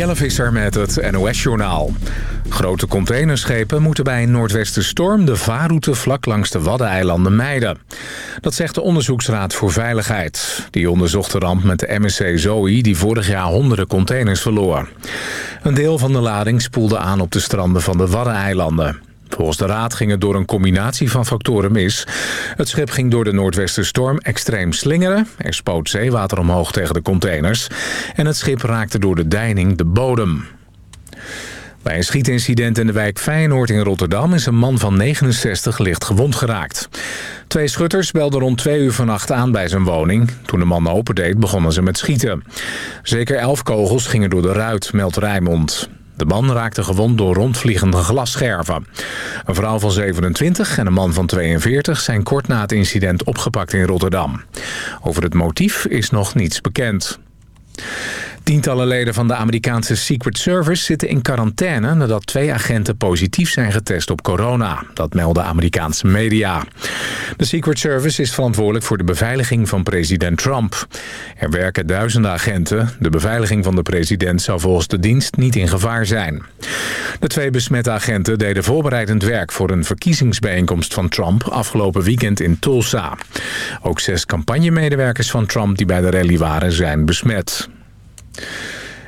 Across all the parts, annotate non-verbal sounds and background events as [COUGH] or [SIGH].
Jelle Visser met het NOS-journaal. Grote containerschepen moeten bij een noordwestenstorm... de vaarroute vlak langs de Waddeneilanden mijden. Dat zegt de Onderzoeksraad voor Veiligheid. Die onderzocht de ramp met de MSC Zoe... die vorig jaar honderden containers verloor. Een deel van de lading spoelde aan op de stranden van de Waddeneilanden. Volgens de raad ging het door een combinatie van factoren mis. Het schip ging door de noordwestenstorm extreem slingeren. Er spoot zeewater omhoog tegen de containers. En het schip raakte door de deining de bodem. Bij een schietincident in de wijk Feyenoord in Rotterdam... is een man van 69 licht gewond geraakt. Twee schutters belden rond twee uur vannacht aan bij zijn woning. Toen de man opendeed begonnen ze met schieten. Zeker elf kogels gingen door de ruit, meldt Rijmond. De man raakte gewond door rondvliegende glasscherven. Een vrouw van 27 en een man van 42 zijn kort na het incident opgepakt in Rotterdam. Over het motief is nog niets bekend. Tientallen leden van de Amerikaanse Secret Service zitten in quarantaine... nadat twee agenten positief zijn getest op corona. Dat melden Amerikaanse media. De Secret Service is verantwoordelijk voor de beveiliging van president Trump. Er werken duizenden agenten. De beveiliging van de president zou volgens de dienst niet in gevaar zijn. De twee besmette agenten deden voorbereidend werk... voor een verkiezingsbijeenkomst van Trump afgelopen weekend in Tulsa. Ook zes campagnemedewerkers van Trump die bij de rally waren zijn besmet.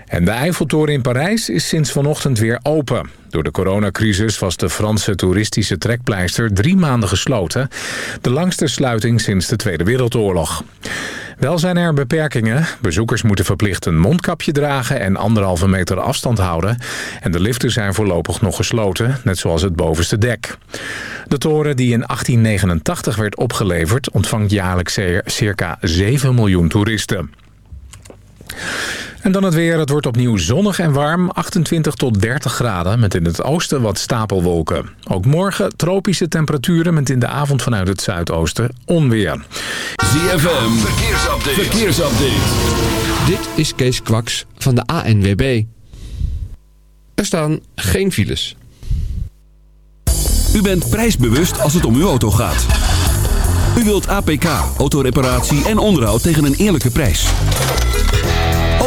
En de Eiffeltoren in Parijs is sinds vanochtend weer open. Door de coronacrisis was de Franse toeristische trekpleister drie maanden gesloten. De langste sluiting sinds de Tweede Wereldoorlog. Wel zijn er beperkingen. Bezoekers moeten verplicht een mondkapje dragen en anderhalve meter afstand houden. En de liften zijn voorlopig nog gesloten, net zoals het bovenste dek. De toren die in 1889 werd opgeleverd ontvangt jaarlijks circa 7 miljoen toeristen. En dan het weer. Het wordt opnieuw zonnig en warm. 28 tot 30 graden met in het oosten wat stapelwolken. Ook morgen tropische temperaturen met in de avond vanuit het zuidoosten onweer. ZFM. Verkeersupdate. Verkeersupdate. Dit is Kees Kwaks van de ANWB. Er staan geen files. U bent prijsbewust als het om uw auto gaat. U wilt APK, autoreparatie en onderhoud tegen een eerlijke prijs.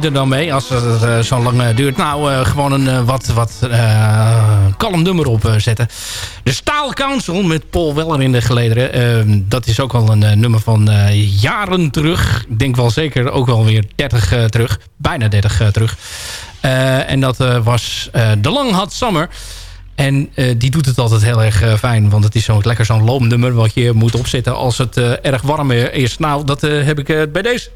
Dan mee als het eh, zo lang eh, duurt? Nou, eh, gewoon een wat, wat kalm nummer opzetten. de Staal Council met Paul Weller in de gelederen. Ehm, dat is ook al een nummer van jaren terug. Ik denk wel zeker ook wel weer 30 eh, terug. Bijna 30 eh, terug. En dat was The Long Hot Summer. En die doet het altijd heel erg fijn. Want het is zo'n lekker zo'n loomnummer wat je moet opzetten als het erg warm is. Nou, dat heb ik bij deze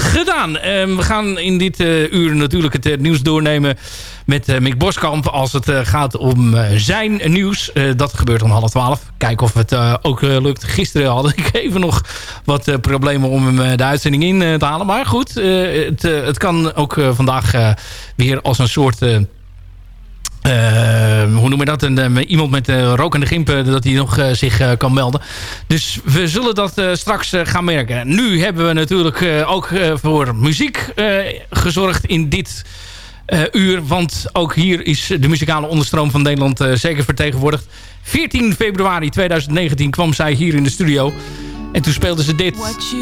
gedaan. Ehm, we gaan in dit eh, uur natuurlijk het eh, nieuws doornemen met eh, Mick Boskamp. Als het gaat om zijn nieuws. Dat gebeurt om half twaalf. Kijken of het ook lukt. Gisteren had ik [LAUGHS] even nog wat problemen om hem de uitzending in te halen. Maar goed, het, het kan ook vandaag weer als een soort... eh, eh, hoe noem je dat? Een, eh, iemand met uh, rokende gimpen dat hij nog eh, zich eh, kan melden. Dus we zullen dat eh, straks eh, gaan merken. Nu hebben we natuurlijk eh, ook eh, voor muziek eh, gezorgd in dit eh, uur. Want ook hier is de muzikale onderstroom van Nederland eh, zeker vertegenwoordigd. 14 februari 2019 kwam zij hier in de studio. En toen speelden ze dit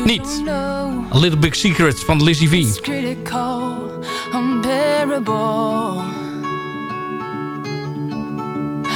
niet. A Little Big Secret van Lizzie V.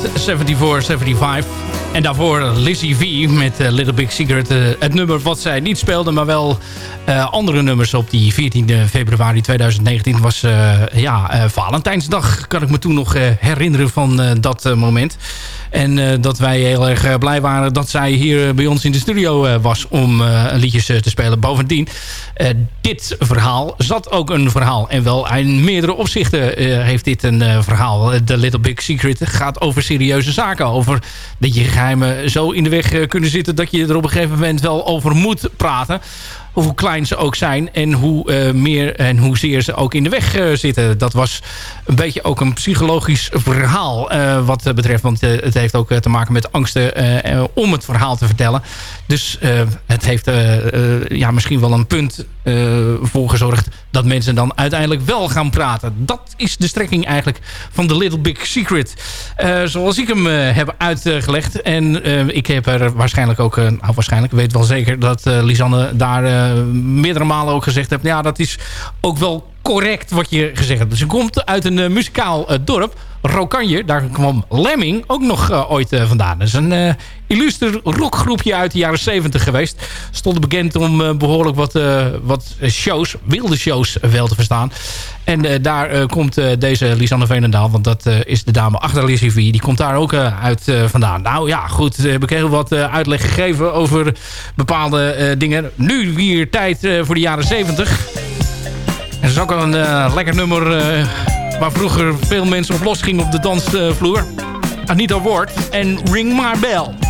74, 75. En daarvoor Lizzie V met eh, Little Big Secret. Eh, het nummer wat zij niet speelde, maar wel eh, andere nummers op die 14 februari 2019 was ja, Valentijnsdag. Kan ik me toen nog herinneren van dat moment. En eh, dat wij heel erg eh, blij waren dat zij hier bij ons in de studio eh, was om eh, liedjes eh, te spelen. Bovendien, eh, dit verhaal zat ook een verhaal. En wel in meerdere opzichten eh, heeft dit een eh, verhaal. The Little Big Secret gaat over serieuze zaken. Over dat je geheimen zo in de weg eh, kunnen zitten... dat je er op een gegeven moment wel over moet praten hoe klein ze ook zijn en hoe eh, meer en hoezeer ze ook in de weg eh, zitten. Dat was een beetje ook een psychologisch verhaal eh, wat betreft. Want het heeft ook te maken met angsten om het verhaal te vertellen. Dus het heeft ja, misschien wel een punt voor gezorgd dat mensen dan uiteindelijk wel gaan praten. Dat is de strekking eigenlijk van The Little Big Secret. Eh, zoals ik hem eh, heb uitgelegd. En eh, ik heb er waarschijnlijk ook... nou, waarschijnlijk, weet wel zeker dat Lisanne daar meerdere malen ook gezegd heeft... ja, dat is ook wel correct wat je gezegd hebt. Dus ze komt uit een eh, muzikaal eh, dorp, Rokanje. Daar kwam Lemming ook nog eh, ooit vandaan. Dat is een illuster rockgroepje uit de jaren 70 geweest. Stonden bekend om eh, behoorlijk wat, wat shows, wilde shows wel te verstaan. En daar komt deze Lisanne Veenendaal, want dat is de dame achter Lizzie V. Die komt daar ook uit vandaan. Nou ja, goed, ik heel wat uitleg gegeven over bepaalde dingen. Nu weer tijd voor de jaren 70. Dat is ook een eh, lekker nummer eh, waar vroeger veel mensen op los gingen op de dansvloer. Anita Ward en Ring My Bell.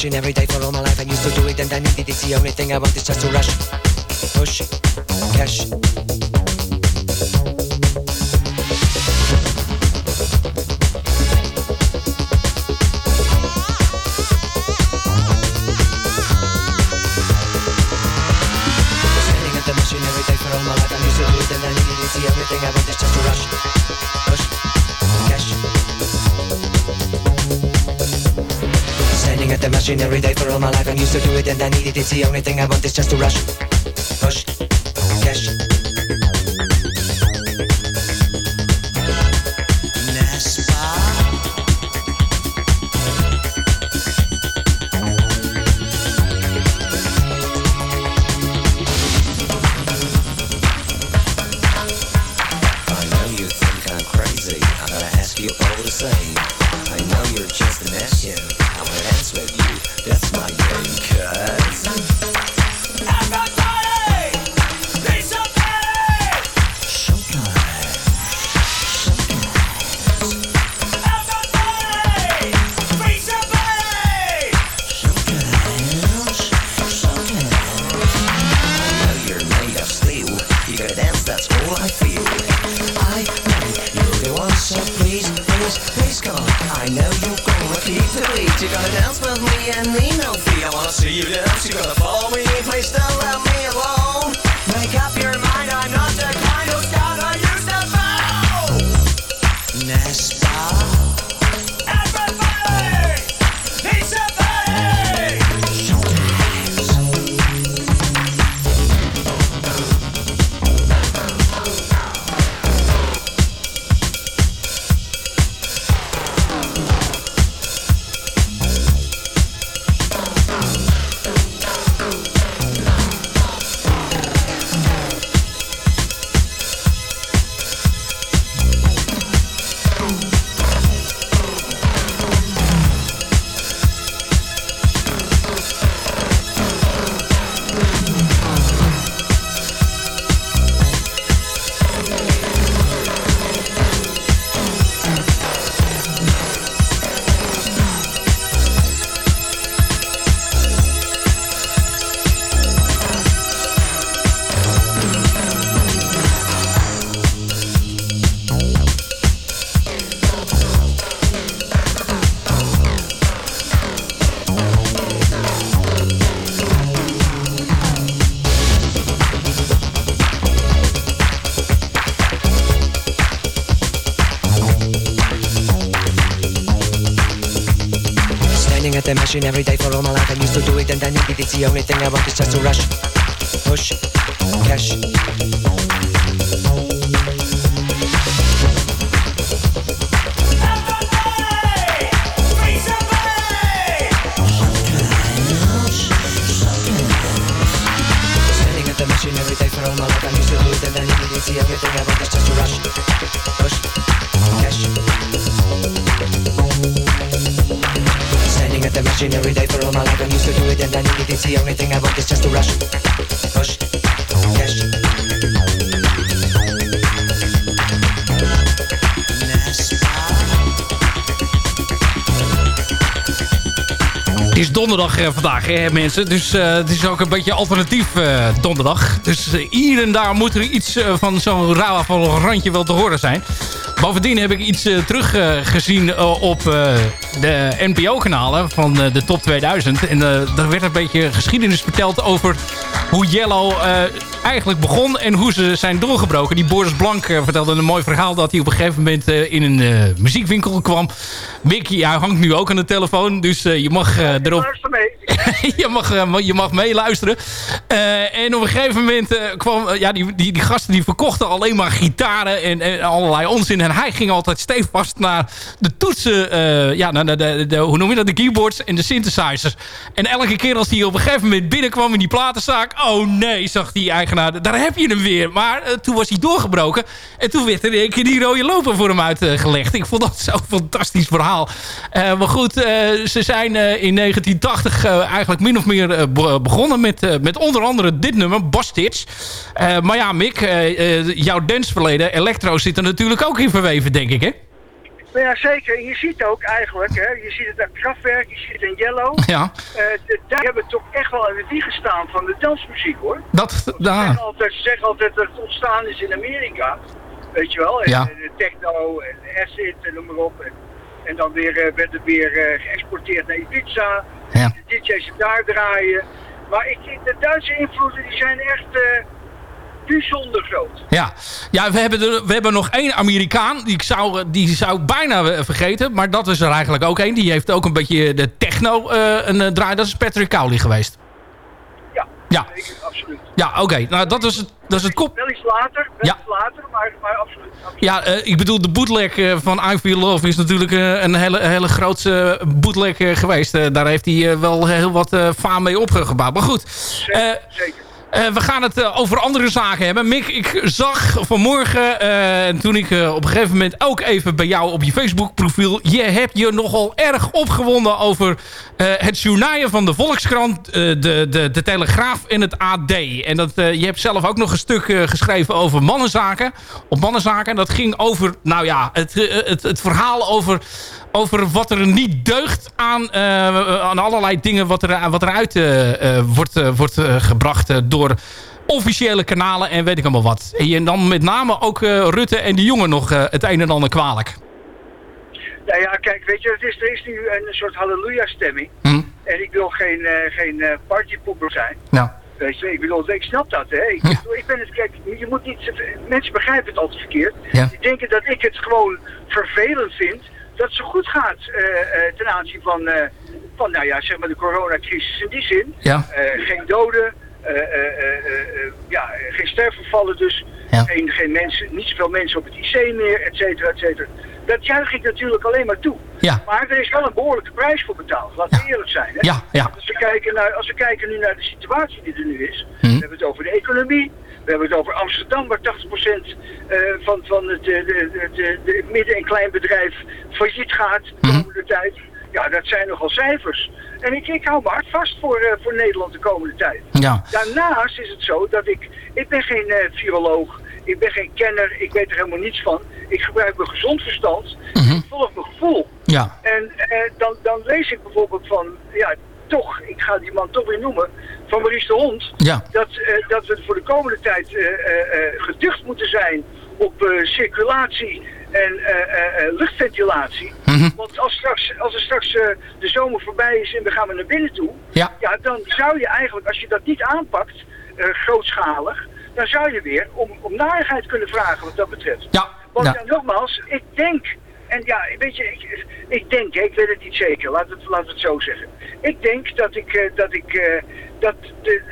Machine every day for all my life. I used to do it and I needed it. It's the only thing I want is just to rush. Machine every day for all my life. I'm used to do it and I need it. It's the only thing I want is just to rush. Push. Machine every day for all my life. I used to do it and I need it. It's the only thing I want is just to rush. Push. Cash. Every day for all my life. I used to do it and I need it. It's the only thing I want is just to rush. The machine every day for all my life. I'm used to do it and I need it. It's the only thing I want is just to rush. Push. Cash. Het is donderdag eh, vandaag, hè, mensen. Dus eh, het is ook een beetje alternatief eh, donderdag. Dus eh, hier en daar moet er iets van zo'n rauw randje wel te horen zijn. Bovendien heb ik iets eh, teruggezien eh, op eh, de NPO-kanalen van de Top 2000. En daar werd een beetje geschiedenis verteld over hoe Yellow eigenlijk begon en hoe ze zijn doorgebroken. Die Boris Blank vertelde een mooi verhaal dat hij op een gegeven moment in een muziekwinkel kwam. Mickey, hij hangt nu ook aan de telefoon, dus je mag erop... [LAUGHS] je, mag, eh, je mag meeluisteren. Eh, en op een gegeven moment eh, kwam... ja, die, die, die gasten die verkochten alleen maar gitaren en, allerlei onzin. En hij ging altijd stevast naar de toetsen... ja, naar de, de, hoe noem je dat? De keyboards en de synthesizers. En elke keer als hij op een gegeven moment binnenkwam in die platenzaak... Oh nee, zag die eigenaar, daar heb je hem weer. Maar toen was hij doorgebroken. En toen werd er één keer die rode loper voor hem uitgelegd. Ik vond dat zo'n fantastisch verhaal. Maar goed, ze zijn in 1980 eh, eigenlijk min of meer eh, be- begonnen met, eh, met onder andere dit nummer, Bastards. Eh, maar ja, Mick, eh, eh, jouw danceverleden, Electro, zit er natuurlijk ook in verweven, denk ik, hè? Nou ja, zeker. Je ziet ook eigenlijk, hè, je ziet het aan Kraftwerk, je ziet het in Yellow. Ja. Eh, de- daar hebben toch echt wel in de wieg gestaan van de dansmuziek hoor. Dat, Ze zeggen altijd, ze zeggen altijd dat het ontstaan is in Amerika. Weet je wel? En, Ja. eh, de techno en acid en noem maar op. En, en dan weer, eh, werd het weer eh, geëxporteerd naar Ibiza. Ja. De DJ's het daar draaien. Maar ik, de Duitse invloeden die zijn echt eh, bijzonder groot. Ja, ja we, hebben er, we hebben nog één Amerikaan. Die ik zou, die zou ik bijna vergeten. Maar dat is er eigenlijk ook één. Die heeft ook een beetje de techno eh, een draai. Dat is Patrick Cowley geweest. Ja, zeker, absoluut. Ja, oké. Nou, dat is het, dat is het kop. Wel iets later, wel Ja. iets later, maar, maar absoluut. absoluut. Ja, eh, ik bedoel, de bootleg eh, van I Feel Love is natuurlijk eh, een hele, hele grootse bootleg geweest. Daar heeft hij wel heel wat faam mee opgebouwd. Maar goed, eh, Zeker. Eh, we gaan het eh, over andere zaken hebben. Mick, ik zag vanmorgen, eh, toen ik op een gegeven moment ook even bij jou op je Facebook profiel... je hebt je nogal erg opgewonden over het journaaien van de Volkskrant, de, de, de Telegraaf en het AD. En dat, je hebt zelf ook nog een stuk geschreven over mannenzaken. Op mannenzaken. Dat ging over, nou ja, het, het, het verhaal over over wat er niet deugt aan, eh, aan allerlei dingen wat, er, wat eruit eh, eh, wordt, wordt gebracht door officiële kanalen en weet ik allemaal wat. En dan met name ook Rutte en de jongen nog het een en ander kwalijk. Nou ja, kijk, weet je, het is, er is nu een soort halleluja-stemming. Hm? En ik wil geen, geen partypoeper zijn. Ja. Weet je, ik bedoel, ik snap dat, hè. Ik, ik ben het, kijk, je moet niet, mensen begrijpen het altijd verkeerd. Ja. Die denken dat ik het gewoon vervelend vind dat het zo goed gaat eh, eh, ten aanzien van, eh, van, nou ja, zeg maar de coronacrisis in die zin. Ja. Geen doden, ja, geen sterfgevallen dus. Ja. Geen, geen mensen, niet zoveel mensen op het IC meer, et cetera, et cetera. Dat juich ik natuurlijk alleen maar toe. Ja. Maar er is wel een behoorlijke prijs voor betaald, laten we eerlijk zijn. Hè? Ja, ja. Als, we kijken naar, als we kijken nu naar de situatie die er nu is, Hm. we hebben het over de economie, we hebben het over Amsterdam, waar 80% eh, van, van het eh, de, de, de, de midden- en kleinbedrijf failliet gaat de Hm. komende tijd. Ja, dat zijn nogal cijfers. En ik, ik hou me hard vast voor, eh, voor Nederland de komende tijd. Ja. Daarnaast is het zo dat ik, ik ben geen viroloog, ik ben geen kenner, ik weet er helemaal niets van. Ik gebruik mijn gezond verstand, ik volg mijn gevoel. Ja. En dan, dan lees ik bijvoorbeeld van, ja, toch, ik ga die man toch weer noemen, van Maurice de Hond. Ja. Dat, eh, dat we voor de komende tijd eh, eh, geducht moeten zijn op circulatie en luchtventilatie. Want als, straks, als er straks de zomer voorbij is en we gaan weer naar binnen toe, Ja. ja, dan zou je eigenlijk, als je dat niet aanpakt, grootschalig, dan zou je weer om, om narigheid kunnen vragen wat dat betreft. Ja. Want Ja. nogmaals, ik denk, en ja, weet je, ik, ik denk, ik weet het niet zeker, we het, we het zo zeggen. Ik denk dat ik, dat ik, dat de,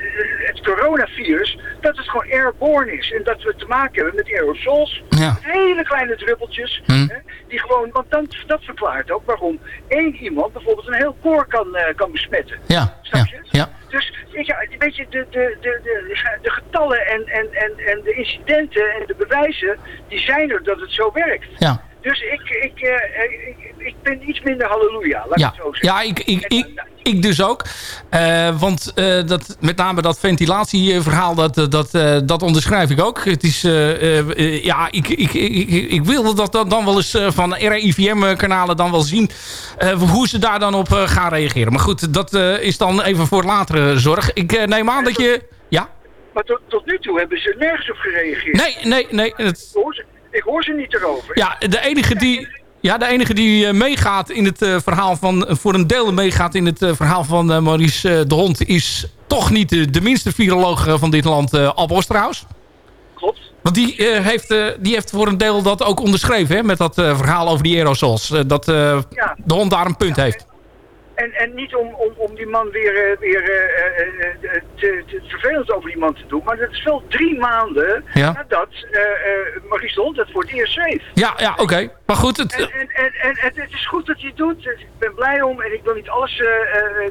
het coronavirus, dat het gewoon airborne is. En dat we te maken hebben met aerosols, Ja. met hele kleine druppeltjes, Hm. hè, die gewoon, want dan, dat verklaart ook waarom één iemand bijvoorbeeld een heel koor kan, eh, kan besmetten. Ja. Snap Ja. je? Ja. Dus weet je, weet je de, de, de, de, de getallen en, en, en, en de incidenten en de bewijzen, die zijn er dat het zo werkt. Ja. Dus ik, ik, eh, ik, ik ben iets minder halleluja, laat Ja, ik het zo zeggen. ja ik, ik, ik, ik dus ook. Eh, want eh, dat, met name dat ventilatieverhaal, dat, dat, dat onderschrijf ik ook. Het is, ja, ik, ik, ik, ik, ik wil dat dan wel eens van RIVM-kanalen dan wel zien hoe ze daar dan op gaan reageren. Maar goed, dat is dan even voor latere zorg. Ik neem aan dat je... Ja? Maar tot, tot nu toe hebben ze nergens op gereageerd. Nee, nee, nee. Het, Ik, hoor ze, niet erover. Ja, de enige die, ja, de enige die eh, meegaat in het eh, verhaal van... voor een deel meegaat in het eh, verhaal van Maurice de Hond... is toch niet de, de minste viroloog van dit land, eh Ab Osterhaus. Klopt. Want die, heeft, die heeft voor een deel dat ook onderschreven... Hè, met dat verhaal over die aerosols. dat Ja. de hond daar een punt heeft. En, en niet om, om, om die man weer, eh, weer eh, eh, te, te vervelend over die man te doen. Maar dat is wel drie maanden Ja. nadat eh eh Maurice de Hond het voor het eerst schreef. Ja, ja oké. Maar goed, het, En, en, en, en het, het is goed dat hij het doet. Ik ben blij om en ik wil niet alles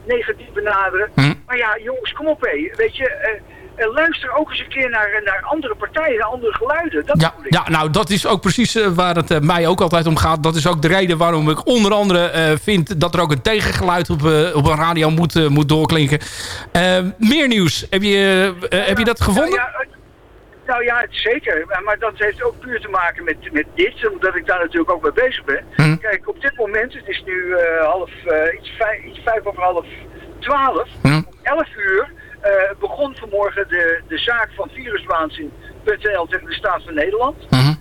negatief benaderen. Hm. Maar ja, jongens, kom op hé. Weet je, eh, luister ook eens een keer naar, naar andere partijen, naar andere geluiden. Dat Ja, ja, nou dat is ook precies eh, waar het eh, mij ook altijd om gaat. Dat is ook de reden waarom ik onder andere eh, vind dat er ook een tegengeluid op, op een radio moet, moet doorklinken. Meer nieuws. Heb je, heb je dat gevonden? Ja, Nou ja, zeker. Maar- dat heeft ook puur te maken met, met dit, omdat ik daar natuurlijk ook mee bezig ben. Hm. Kijk, op dit moment, het is nu half, iets, vijf, iets vijf over half twaalf. Hm. Om elf uur begon vanmorgen de, de zaak van viruswaanzin.nl tegen de staat van Nederland. Mhm.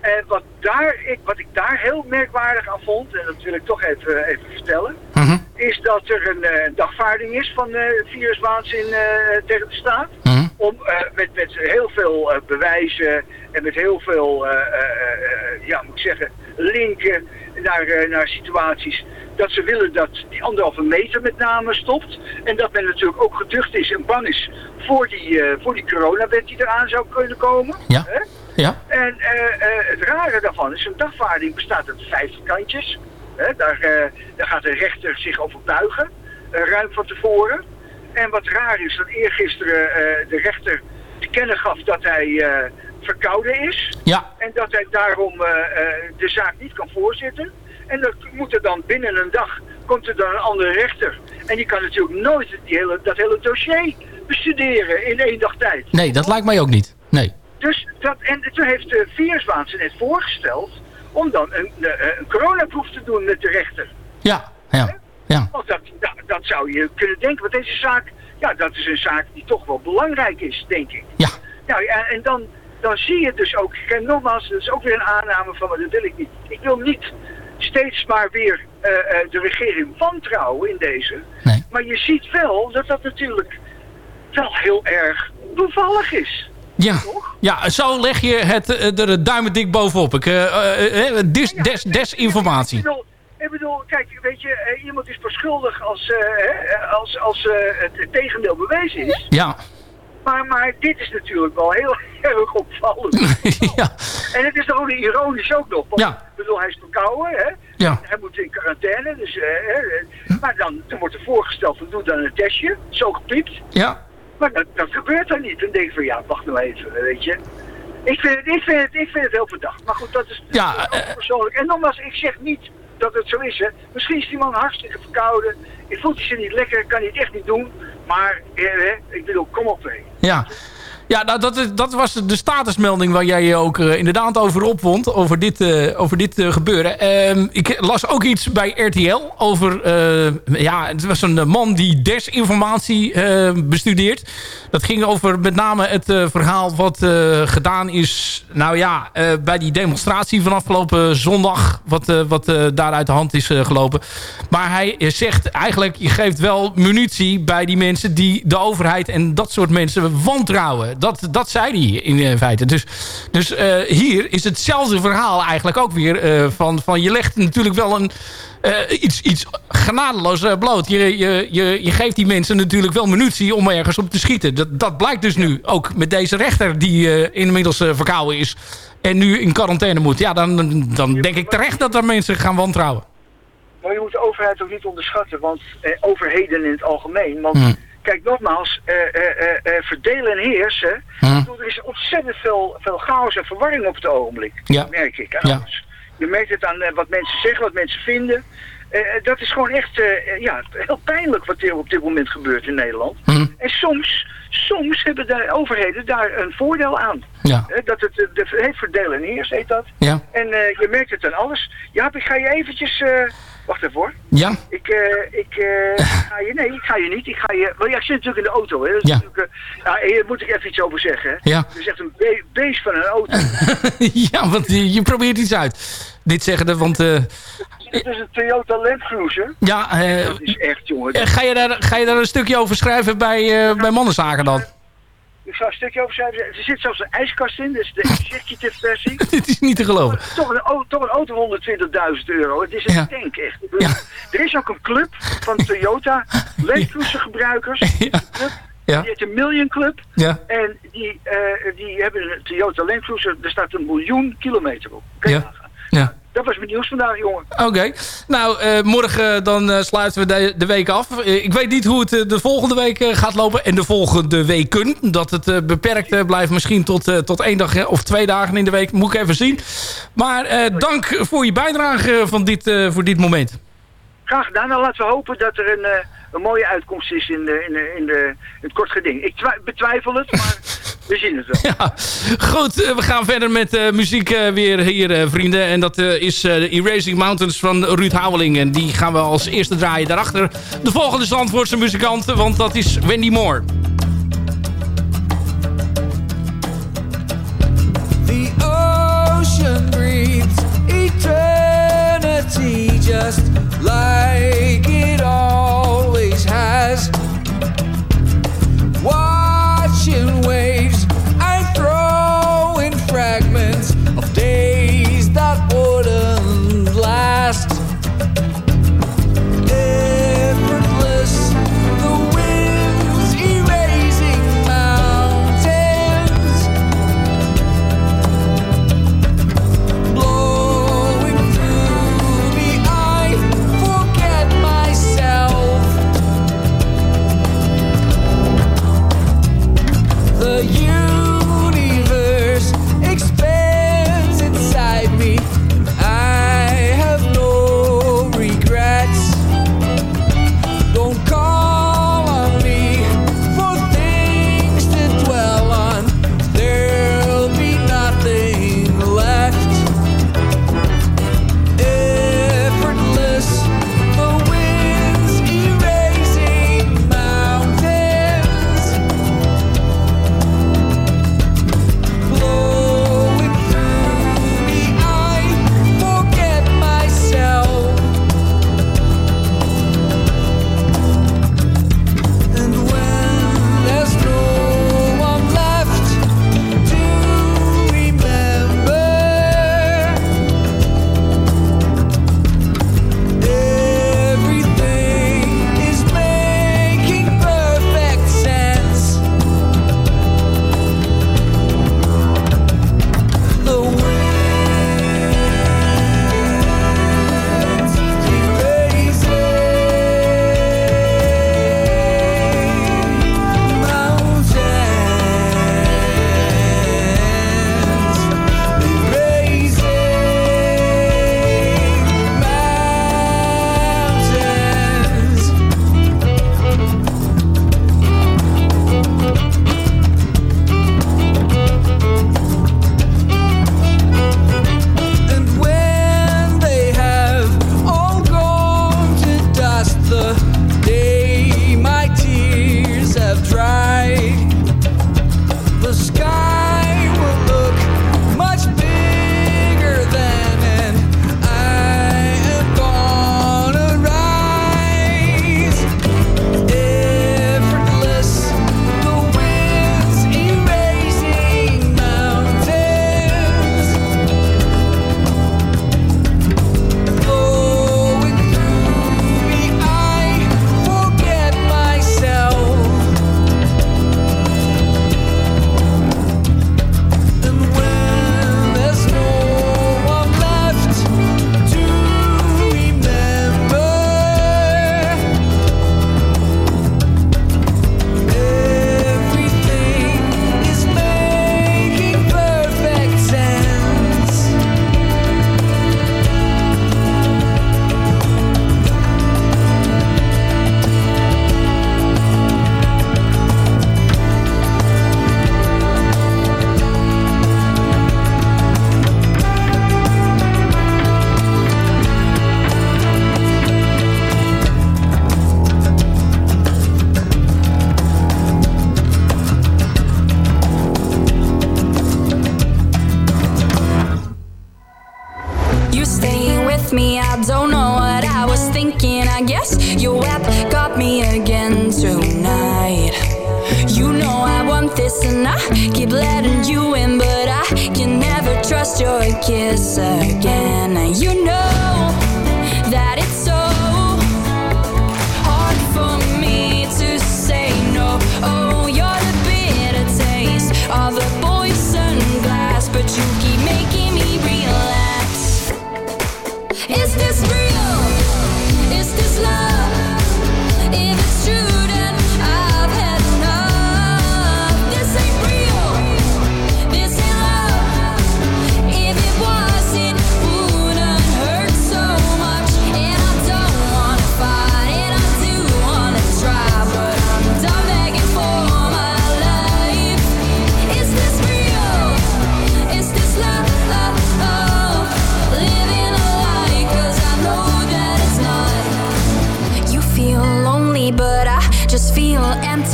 En wat, daar, ik, wat ik daar heel merkwaardig aan vond, en dat wil ik toch even, even vertellen, Mhm. is dat er een eh, dagvaarding is van eh viruswaanzin eh, tegen de staat. Mhm. Om, eh, met, met heel veel eh, bewijzen en met heel veel, eh, eh, eh, ja moet ik zeggen, linken naar, eh, naar situaties. Dat ze willen dat die anderhalve meter met name stopt. En dat men natuurlijk ook geducht is en bang is voor die, eh, voor die coronawet die eraan zou kunnen komen. Ja. Hè? Ja. En eh, het rare daarvan is, een dagvaarding bestaat uit 50 kantjes. Hè, daar, daar gaat de rechter zich over buigen, ruim van tevoren. En wat raar is, dat eergisteren de rechter te kennen gaf dat hij verkouden is. Ja. En dat hij daarom eh, eh, de zaak niet kan voorzitten. En dat moet er dan binnen een dag, komt er dan een andere rechter. En die kan natuurlijk nooit die hele, dat hele dossier bestuderen in één dag tijd. Nee, dat lijkt mij ook niet. Nee. Dus dat, en toen heeft de viruswaanse net voorgesteld om dan een, een, een coronaproef te doen met de rechter. Ja. Ja. Ja. Want dat, dat, dat zou je kunnen denken, want deze zaak, ja, dat is een zaak die toch wel belangrijk is, denk ik. Ja. Nou ja, en dan, dan zie je dus ook, en nogmaals, dat is ook weer een aanname van, maar dat wil ik niet. Ik wil niet steeds maar weer eh, eh, de regering wantrouwen in deze. Nee. Maar je ziet wel dat dat natuurlijk wel heel erg bevallig is. Ja. ja, zo leg je het eh, er duimen dik bovenop. Ik, dis, des, desinformatie. Ik bedoel, ik bedoel, kijk, weet je, iemand is pas schuldig als, als, als het tegendeel bewezen is. Ja. Maar, maar dit is natuurlijk wel heel [LAUGHS] erg opvallend. [LAUGHS] ja. En het is toch ook ironisch ook nog. Want, Ja. Ik bedoel, hij is verkouden, hè? Ja. Hij moet in quarantaine, dus, eh, hè, maar dan, dan wordt er voorgesteld van doe dan een testje, zo gepiept. Ja. Maar dat, dat gebeurt dan niet. Dan denk ik van ja, wacht nou even, weet je. Ik vind het, ik vind het, ik vind het heel verdacht. Maar goed, dat is Ja, dat is persoonlijk. En nogmaals, ik zeg niet dat het zo is. Hè. Misschien is die man hartstikke verkouden. Ik voelt hij zich niet lekker, kan hij het echt niet doen. Maar eh, ik bedoel, kom op mee. Ja. Ja, nou, dat, dat was de statusmelding waar jij je ook eh, inderdaad over opwond. Over dit, eh, over dit eh, gebeuren. Ehm, ik las ook iets bij RTL over... ja, het was een man die desinformatie bestudeert. Dat ging over met name het verhaal wat gedaan is... Nou ja, bij die demonstratie van afgelopen zondag. Wat, wat daar uit de hand is gelopen. Maar hij zegt eigenlijk... Je geeft wel munitie bij die mensen die de overheid en dat soort mensen wantrouwen. Dat, dat zei hij in eh, feite. Dus, dus eh, hier is hetzelfde verhaal eigenlijk ook weer. eh, van, van je legt natuurlijk wel een, iets, iets genadeloos bloot. Je, je, je, je geeft die mensen natuurlijk wel munitie om ergens op te schieten. Dat, dat blijkt dus nu ook met deze rechter die inmiddels verkouden is. En nu in quarantaine moet. Ja, dan, dan denk ik terecht dat er mensen gaan wantrouwen. Maar je moet de overheid ook niet onderschatten, want eh, overheden in het algemeen. Want Hm. Kijk, nogmaals, eh, eh, eh, verdelen en heersen. Hm. Bedoel, er is ontzettend veel, veel chaos en verwarring op het ogenblik. Ja. Merk ik. Ja. Je merkt het aan wat mensen zeggen, wat mensen vinden. Dat is gewoon echt ja, heel pijnlijk wat er op dit moment gebeurt in Nederland. Hm. En soms, soms hebben de overheden daar een voordeel aan. Ja. Dat het de, heet verdelen en heers, heet dat. Ja. En je merkt het aan alles. Jaap, ik ga je eventjes... wacht even hoor. Ja. Ik, eh, ik ga je... Nee, ik ga je niet. Ik ga je... Wel, ja, ik zit natuurlijk in de auto. Hè. Dat is Ja. natuurlijk, eh, nou, hier moet ik even iets over zeggen. Hè. Ja. Het is echt een be- beest van een auto. [LAUGHS] ja, want je, je probeert iets uit. Dit zeggende, want... eh, Het is een Toyota Land Cruiser. ja, Dat is echt, jongen. ga, je daar, ga je daar een stukje over schrijven bij, bij Mannenzaken dan? Ik zal een stukje over schrijven. Er zit zelfs een ijskast in. Dat is de executive versie. [LAUGHS] Dit is niet te geloven. Toch een, toch een auto van 120.000 euro. Het is een Ja. tank, echt. Er is ook een club van [LAUGHS] Toyota Land gebruikers. Een club, Ja. Die heet de Million Club. Ja. En die, eh, die hebben een Toyota Land Cruiser. Er staat een miljoen kilometer op. Kun je Ja. nagaan. Ja. Dat was mijn nieuws vandaag, jongen. Oké. Nou, eh, morgen dan eh, sluiten we de, de week af. Eh, ik weet niet hoe het eh, de volgende week eh, gaat lopen. En de volgende weken. Dat het eh, beperkt eh, blijft misschien tot, eh, tot één dag eh, of twee dagen in de week. Moet ik even zien. Maar eh, dank voor je bijdrage van dit, eh, voor dit moment. Graag gedaan. Nou, laten we hopen dat er een, eh, een mooie uitkomst is in, de, in, de, in, de, in het kort geding. Ik twi- betwijfel het, maar [LAUGHS] we zien. [LAUGHS] Ja, goed, eh, we gaan verder met eh, muziek eh, weer hier, vrienden. En dat is Erasing Mountains van Ruud Houweling. En die gaan we als eerste draaien. Daarachter de volgende Zandvoortse muzikant, want dat is Wendy Moore. The ocean breathes eternity just like it always has. Watching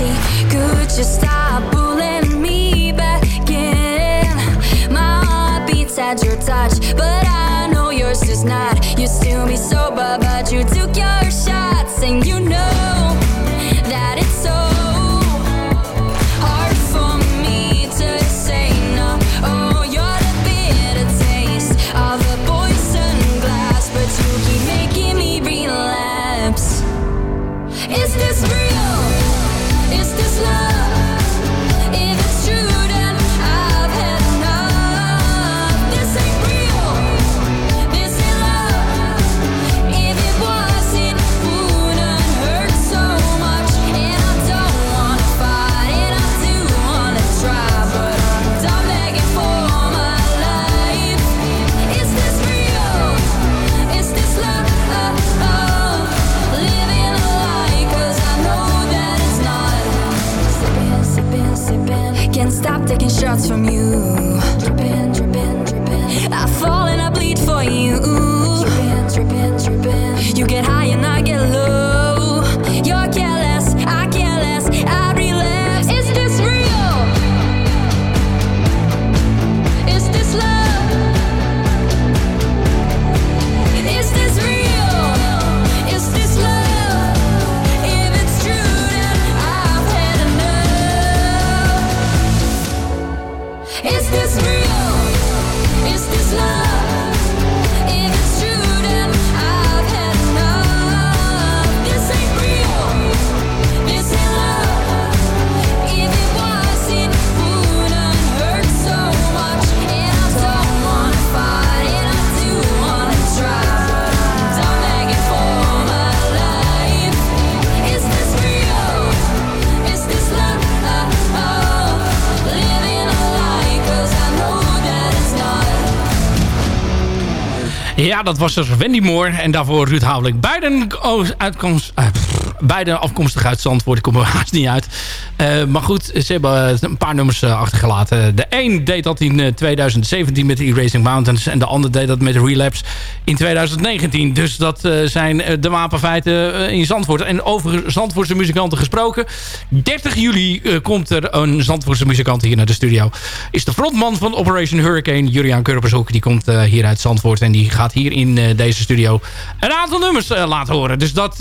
feel Ja, dat was er Wendy Moore en daarvoor Ruud Houding. Beiden, uitkomst, eh, pff, beiden afkomstig uit Zandvoort. Ik kom er [LAUGHS] haast niet uit. Eh, maar goed, ze hebben eh, een paar nummers eh, achtergelaten. De een deed dat in eh, 2017 met Erasing Mountains. En de ander deed dat met Relapse in 2019. Dus dat zijn de wapenfeiten in Zandvoort. En over Zandvoortse muzikanten gesproken. 30 juli komt er een Zandvoortse muzikant hier naar de studio. Is de frontman van Operation Hurricane, Juriaan Kurpershoek. Die komt hier uit Zandvoort. En die gaat hier in deze studio een aantal nummers laten horen. Dus dat,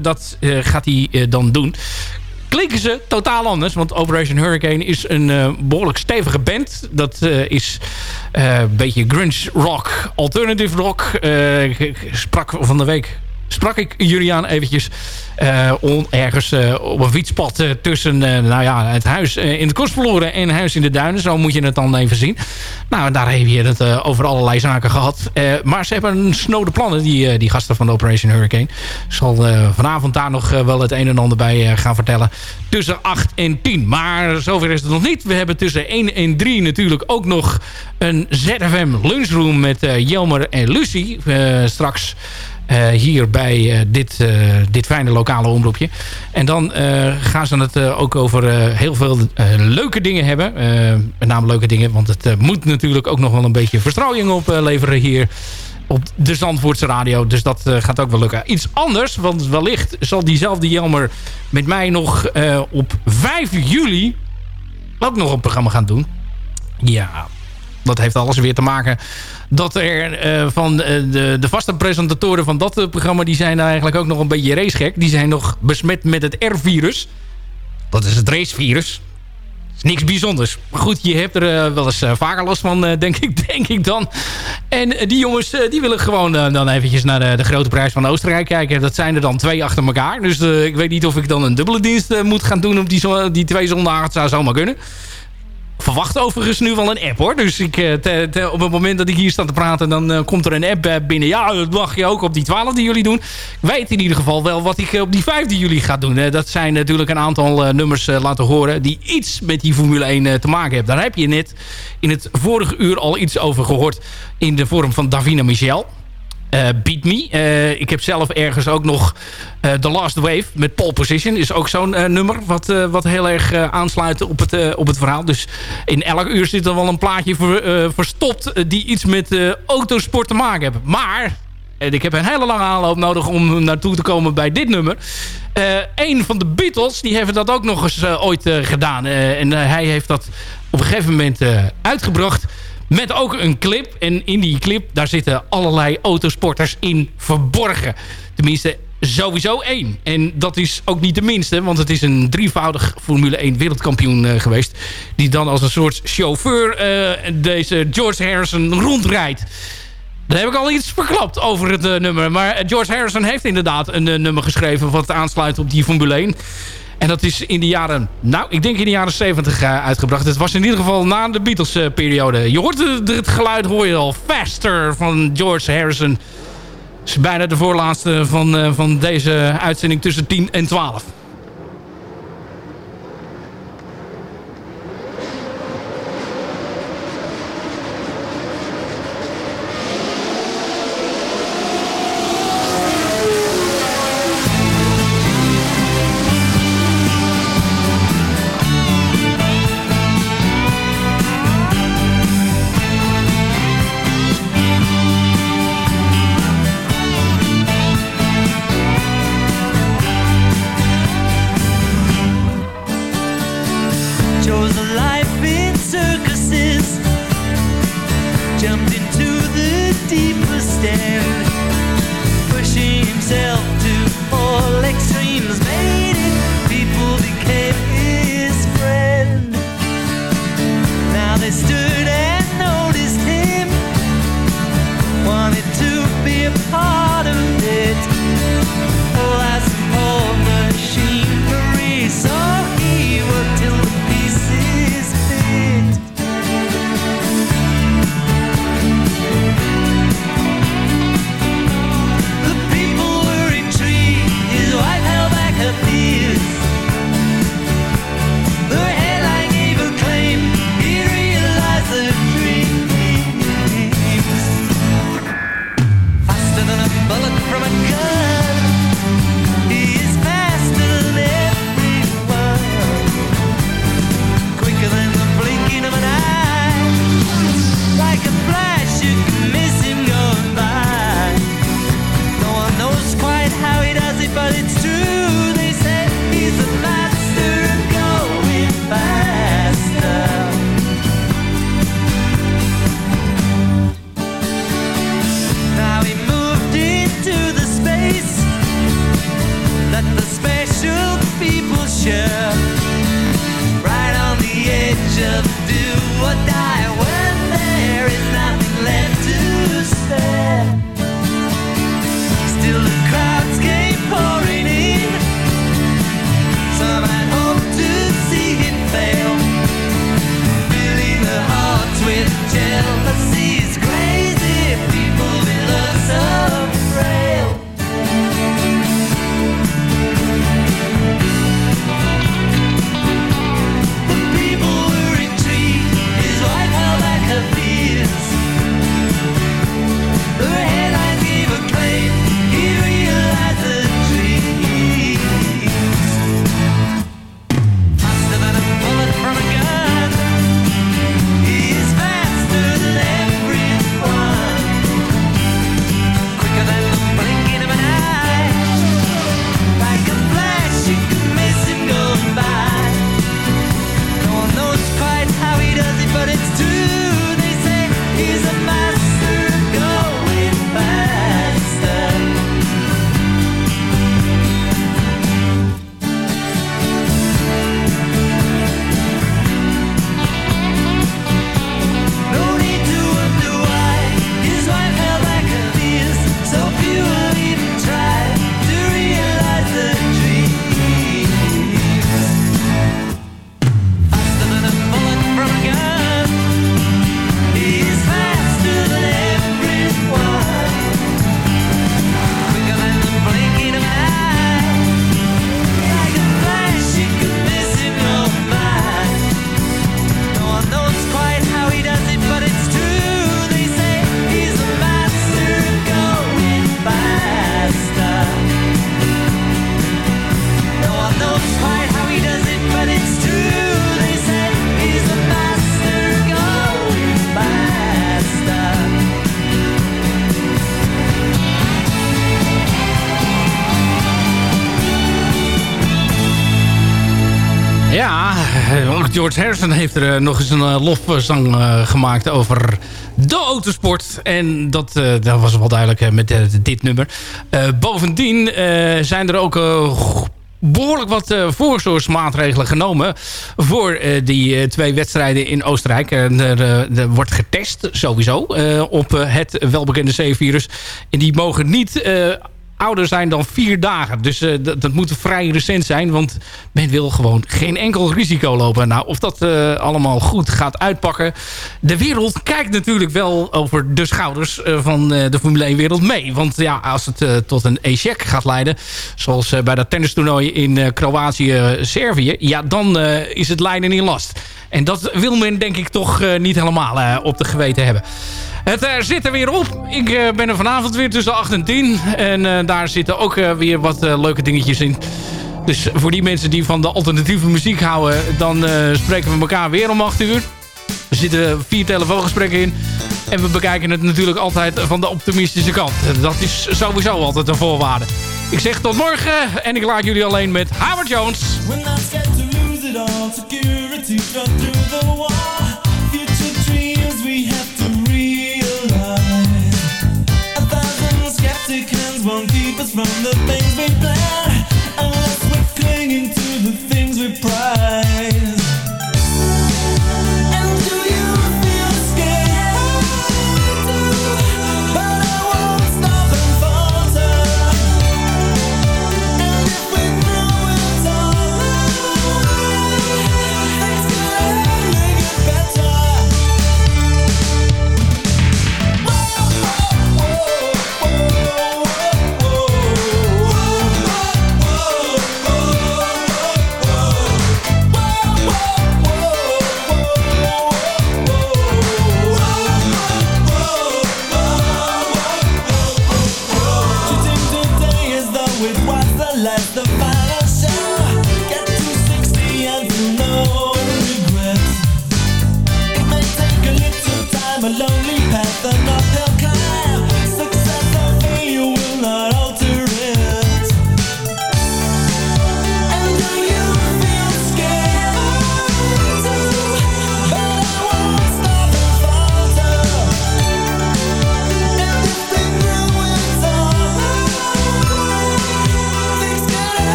dat gaat hij eh, dan doen klinken ze totaal anders. Want Operation Hurricane is een eh, behoorlijk stevige band. Dat eh, is eh, een beetje grunge rock, alternative rock. Eh, ik sprak van de week sprak ik Juliaan eventjes eh, on, ergens eh, op een fietspad eh, tussen nou ja, het huis in de Kostverloren en huis in de Duinen. Zo moet je het dan even zien. Nou, daar heb je het over allerlei zaken gehad. Eh, maar ze hebben een snode plannen, die, die gasten van Operation Hurricane. Ik zal vanavond daar nog wel het een en ander bij gaan vertellen. Tussen 8 en 10. Maar zover is het nog niet. We hebben tussen 1 en 3 natuurlijk ook nog een ZFM lunchroom met Jelmer en Lucie. Straks hier bij eh, dit, eh, dit fijne lokale omroepje. En dan eh, gaan ze het eh, ook over eh, heel veel eh, leuke dingen hebben. Eh, met name leuke dingen, want het eh, moet natuurlijk ook nog wel een beetje verstrooiing opleveren hier op de Zandvoortse radio. Dus dat eh, gaat ook wel lukken. Iets anders, want wellicht zal diezelfde Jelmer met mij nog eh, op 5 juli ook nog een programma gaan doen. Ja, dat heeft alles weer te maken dat er eh, van eh, de, de vaste presentatoren van dat eh, programma... die zijn eigenlijk ook nog een beetje racegek. Die zijn nog besmet met het R-virus. Dat is het racevirus. is niks bijzonders. Maar goed, je hebt er wel eens vaker last van, denk, ik, [LAUGHS] denk ik dan. En die jongens die willen gewoon dan eventjes naar de, grote prijs van Oostenrijk kijken. Dat zijn er dan twee achter elkaar. Dus ik weet niet of ik dan een dubbele dienst moet gaan doen op die, die twee zondagen. Het zou zomaar kunnen verwacht overigens nu wel een app hoor. Dus ik, eh, op het moment dat ik hier sta te praten... dan eh, komt er een app eh, binnen. Ja, dat mag je ook op die 12 die jullie doen. Ik weet in ieder geval wel wat ik op die 5 die jullie ga doen. Dat zijn natuurlijk een aantal nummers laten horen... die iets met die Formule 1 eh, te maken hebben. Daar heb je net in het vorige uur al iets over gehoord... in de vorm van Davina Michel. Eh, Beat Me. Eh, ik heb zelf ergens ook nog eh, The Last Wave met Pole Position. Is ook zo'n nummer wat, wat heel erg aansluit op het, op het verhaal. Dus in elk uur zit er wel een plaatje ver- verstopt... die iets met autosport te maken hebben. Maar... En ik heb een hele lange aanloop nodig om naartoe te komen bij dit nummer. Eh, een van de Beatles, die heeft dat ook nog eens ooit gedaan. En hij heeft dat op een gegeven moment uitgebracht. Met ook een clip. En in die clip, daar zitten allerlei autosporters in verborgen. Tenminste, sowieso één. En dat is ook niet de minste. Want het is een drievoudig Formule 1 wereldkampioen eh, geweest. Die dan als een soort chauffeur eh, deze George Harrison rondrijdt. Dan heb ik al iets verklapt over het eh, nummer. Maar George Harrison heeft inderdaad een nummer geschreven... wat aansluit op die Formule 1. En dat is in de jaren... Nou, ik denk in de jaren 70 eh, uitgebracht. Het was in ieder geval na de Beatles-periode. je hoort het, geluid, hoor je al. Faster van George Harrison. Het is bijna de voorlaatste van, eh, van deze uitzending tussen 10 en 12. George Harrison heeft er eh, nog eens een eh, lofzang eh, gemaakt over de autosport. En dat, dat was wel duidelijk met dit nummer. Bovendien zijn er ook eh, behoorlijk wat eh, voorzorgsmaatregelen genomen... voor die twee wedstrijden in Oostenrijk. En er, wordt getest, sowieso, op het welbekende C-virus. En die mogen niet... ouder zijn dan vier dagen. Dus eh, dat, moet vrij recent zijn. Want men wil gewoon geen enkel risico lopen. Nou, of dat eh, allemaal goed gaat uitpakken. De wereld kijkt natuurlijk wel over de schouders eh, van de Formule 1 wereld mee. Want ja, als het tot een e-check gaat leiden. Zoals bij dat tennistoernooi in Kroatië-Servië. ja, dan is het lijden in last. En dat wil men denk ik toch niet helemaal op de geweten hebben. Het eh, zit er weer op. Ik eh, ben er vanavond weer tussen 8 en 10. En eh, daar zitten ook weer wat leuke dingetjes in. Dus voor die mensen die van de alternatieve muziek houden... dan spreken we elkaar weer om 8 uur. Er zitten vier telefoongesprekken in. En we bekijken het natuurlijk altijd van de optimistische kant. Dat is sowieso altijd een voorwaarde. Ik zeg tot morgen en ik laat jullie alleen met Howard Jones. From the things we plan.